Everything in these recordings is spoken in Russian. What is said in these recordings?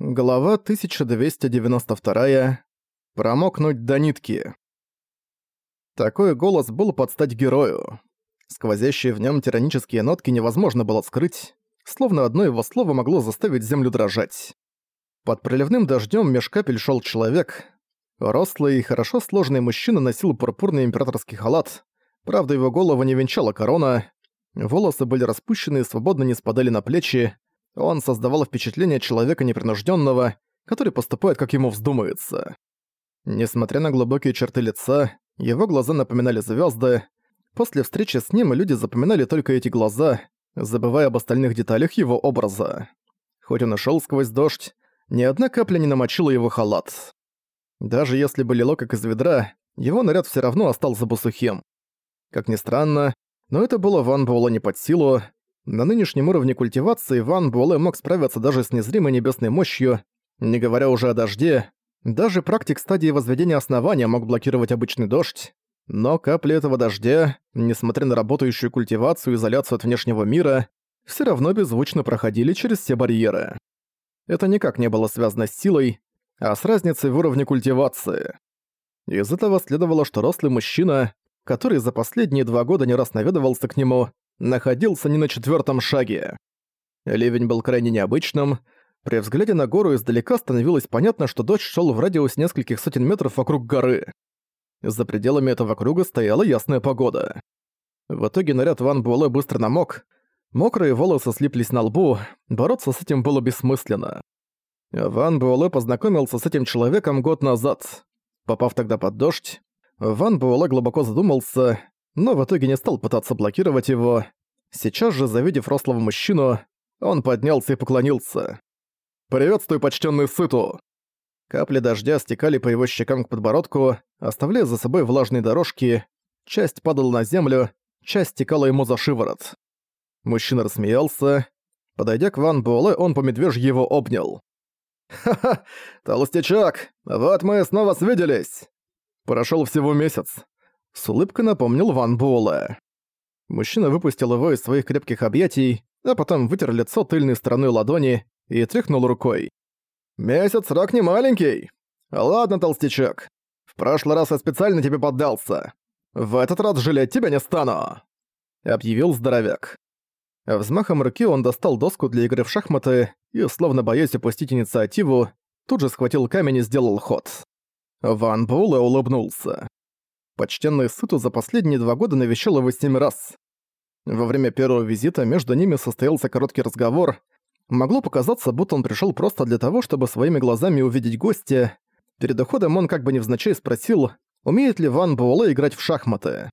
Глава 1292. Промокнуть до нитки. Такой голос был под стать герою. Сквозящие в нем тиранические нотки невозможно было скрыть, словно одно его слово могло заставить землю дрожать. Под проливным дождем меж капель шел человек. Рослый и хорошо сложный мужчина носил пурпурный императорский халат, правда его голову не венчала корона, волосы были распущены и свободно не спадали на плечи, он создавал впечатление человека непринужденного, который поступает, как ему вздумается. Несмотря на глубокие черты лица, его глаза напоминали звезды. После встречи с ним люди запоминали только эти глаза, забывая об остальных деталях его образа. Хоть он и шел сквозь дождь, ни одна капля не намочила его халат. Даже если бы лило как из ведра, его наряд все равно остался бы сухим. Как ни странно, но это было Ван Буэлла не под силу, на нынешнем уровне культивации Ван Буэлэ мог справиться даже с незримой небесной мощью, не говоря уже о дожде. Даже практик стадии возведения основания мог блокировать обычный дождь. Но капли этого дождя, несмотря на работающую культивацию и изоляцию от внешнего мира, все равно беззвучно проходили через все барьеры. Это никак не было связано с силой, а с разницей в уровне культивации. Из этого следовало, что рослый мужчина, который за последние два года не раз наведывался к нему, находился не на четвертом шаге. Ливень был крайне необычным. При взгляде на гору издалека становилось понятно, что дождь шел в радиусе нескольких сотен метров вокруг горы. За пределами этого круга стояла ясная погода. В итоге наряд Ван Буэлэ быстро намок, мокрые волосы слиплись на лбу, бороться с этим было бессмысленно. Ван Буэлэ познакомился с этим человеком год назад. Попав тогда под дождь, Ван Буэлэ глубоко задумался, но в итоге не стал пытаться блокировать его. Сейчас же, завидев рослого мужчину, он поднялся и поклонился. «Приветствую, почтенный Сыту!» Капли дождя стекали по его щекам к подбородку, оставляя за собой влажные дорожки, часть падала на землю, часть стекала ему за шиворот. Мужчина рассмеялся. Подойдя к Ван Буэлэ, он по медвежьи его обнял. «Ха-ха, толстячок, вот мы снова свиделись!» Прошёл всего месяц. С улыбкой напомнил Ван Буэлэ. Мужчина выпустил его из своих крепких объятий, а потом вытер лицо тыльной стороной ладони и тряхнул рукой. «Месяц срок не маленький. Ладно, толстячок. В прошлый раз я специально тебе поддался. В этот раз жалеть тебя не стану!» Объявил здоровяк. Взмахом руки он достал доску для игры в шахматы и, словно боясь упустить инициативу, тут же схватил камень и сделал ход. Ван Буэлэ улыбнулся. Почтенный Сыту за последние два года навещал его семь раз. Во время первого визита между ними состоялся короткий разговор. Могло показаться, будто он пришел просто для того, чтобы своими глазами увидеть гостя. Перед уходом он как бы невзначай спросил, умеет ли Ван Буэлэ играть в шахматы.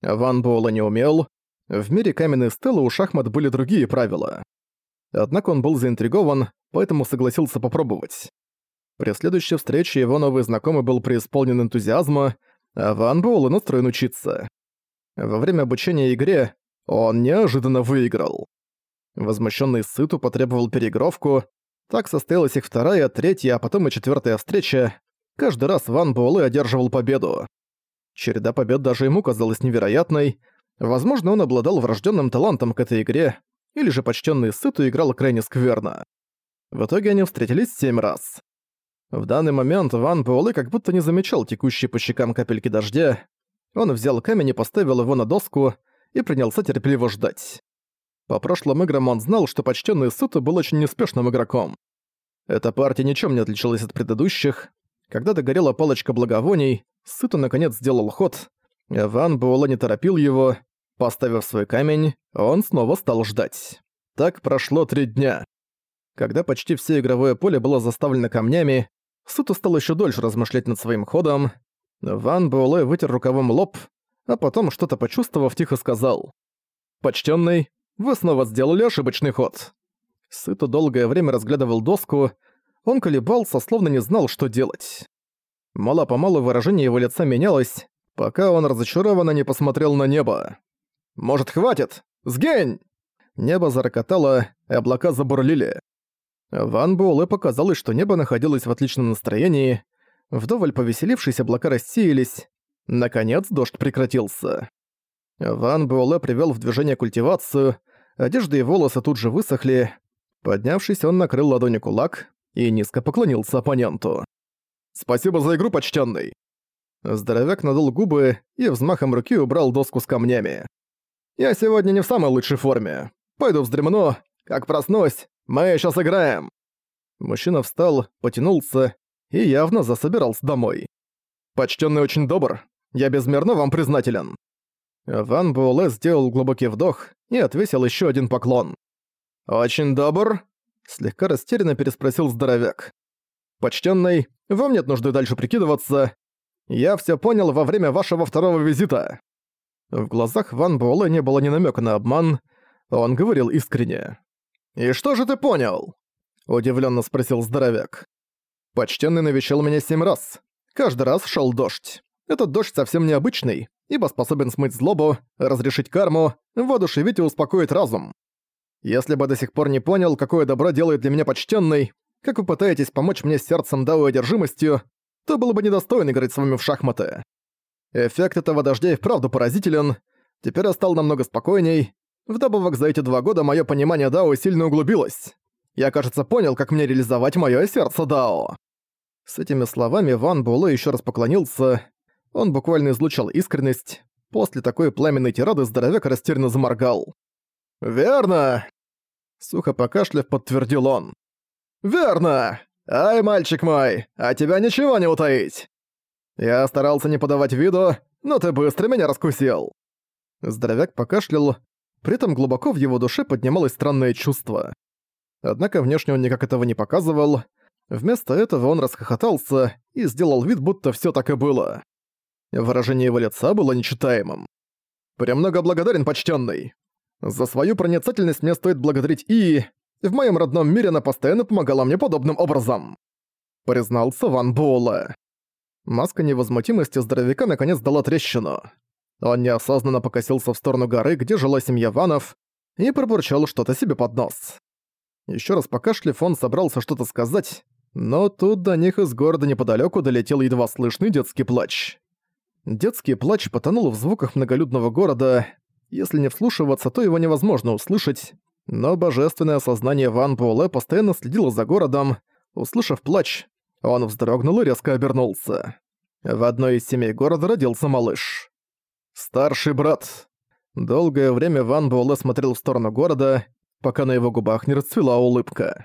Ван Буэлэ не умел. В мире каменной стелы у шахмат были другие правила. Однако он был заинтригован, поэтому согласился попробовать. При следующей встрече его новый знакомый был преисполнен энтузиазма, а Ван Буэлэ настроен учиться. Во время обучения игре он неожиданно выиграл. Возмущенный Сыту потребовал переигровку. Так состоялась их вторая, третья, а потом и четвертая встреча. Каждый раз Ван Буэлэ одерживал победу. Череда побед даже ему казалась невероятной. Возможно, он обладал врожденным талантом к этой игре, или же почтенный Сыту играл крайне скверно. В итоге они встретились семь раз. В данный момент Ван Буэлэ как будто не замечал текущие по щекам капельки дождя. Он взял камень и поставил его на доску и принялся терпеливо ждать. По прошлым играм он знал, что почтенный Суто был очень неспешным игроком. Эта партия ничем не отличалась от предыдущих. Когда догорела палочка благовоний, Суто наконец сделал ход. Ван Буэлэ не торопил его. Поставив свой камень, он снова стал ждать. Так прошло три дня. Когда почти все игровое поле было заставлено камнями, Суто стал еще дольше размышлять над своим ходом. Ван Буэлэ вытер рукавом лоб, а потом, что-то почувствовав, тихо сказал. «Почтенный, вы снова сделали ошибочный ход». Сыто долгое время разглядывал доску, он колебался, словно не знал, что делать. Мало-помалу выражение его лица менялось, пока он разочарованно не посмотрел на небо. «Может, хватит? Сгень!» Небо зарокотало, и облака забурлили. Ван Буэлэ показалось, что небо находилось в отличном настроении, вдоволь повеселившись, облака рассеялись. Наконец дождь прекратился. Ван Буэлэ привел в движение культивацию, одежда и волосы тут же высохли. Поднявшись, он накрыл ладонью кулак, и низко поклонился оппоненту. «Спасибо за игру, почтенный. Здоровяк надул губы и взмахом руки убрал доску с камнями. «Я сегодня не в самой лучшей форме. Пойду вздремну. Как проснусь, мы сейчас играем». Мужчина встал, потянулся и явно засобирался домой. «Почтенный очень добр. Я безмерно вам признателен». Ван Буэлэ сделал глубокий вдох и отвесил еще один поклон. «Очень добр?» — слегка растерянно переспросил здоровяк. «Почтенный, вам нет нужды дальше прикидываться. Я все понял во время вашего второго визита». В глазах Ван Буэлэ не было ни намека на обман, он говорил искренне. «И что же ты понял?» – удивленно спросил здоровяк. «Почтенный навещал меня семь раз. Каждый раз шел дождь. Этот дождь совсем необычный, ибо способен смыть злобу, разрешить карму, воодушевить и успокоить разум. Если бы до сих пор не понял, какое добро делает для меня почтенный, как вы пытаетесь помочь мне с сердцем Дао и одержимостью, то было бы недостойно играть с вами в шахматы. Эффект этого дождя и вправду поразителен. Теперь я стал намного спокойней. Вдобавок за эти два года мое понимание Дао сильно углубилось. Я, кажется, понял, как мне реализовать мое сердце Дао. С этими словами Ван Буэлэ еще раз поклонился. Он буквально излучал искренность. После такой пламенной тирады здоровяк растерянно заморгал. «Верно!» Сухо покашляв, подтвердил он. «Верно! «Ай, мальчик мой, а тебя ничего не утаить!» Я старался не подавать виду, но ты быстро меня раскусил. Здоровяк покашлял, при этом глубоко в его душе поднималось странное чувство. Однако внешне он никак этого не показывал. Вместо этого он расхохотался и сделал вид, будто всё так и было. Выражение его лица было нечитаемым. «Премного благодарен, почтенный. За свою проницательность мне стоит благодарить и... В моем родном мире она постоянно помогала мне подобным образом», — признался Ван Буэлэ. Маска невозмутимости здоровяка наконец дала трещину. Он неосознанно покосился в сторону горы, где жила семья Ванов, и пробурчал что-то себе под нос. Ещё раз покашляв, он собрался что-то сказать, но тут до них из города неподалёку долетел едва слышный детский плач. Детский плач потонул в звуках многолюдного города. Если не вслушиваться, то его невозможно услышать, но божественное сознание Ван Буэлэ постоянно следило за городом. Услышав плач, он вздрогнул и резко обернулся. В одной из семей города родился малыш. Старший брат. Долгое время Ван Буэлэ смотрел в сторону города, пока на его губах не расцвела улыбка.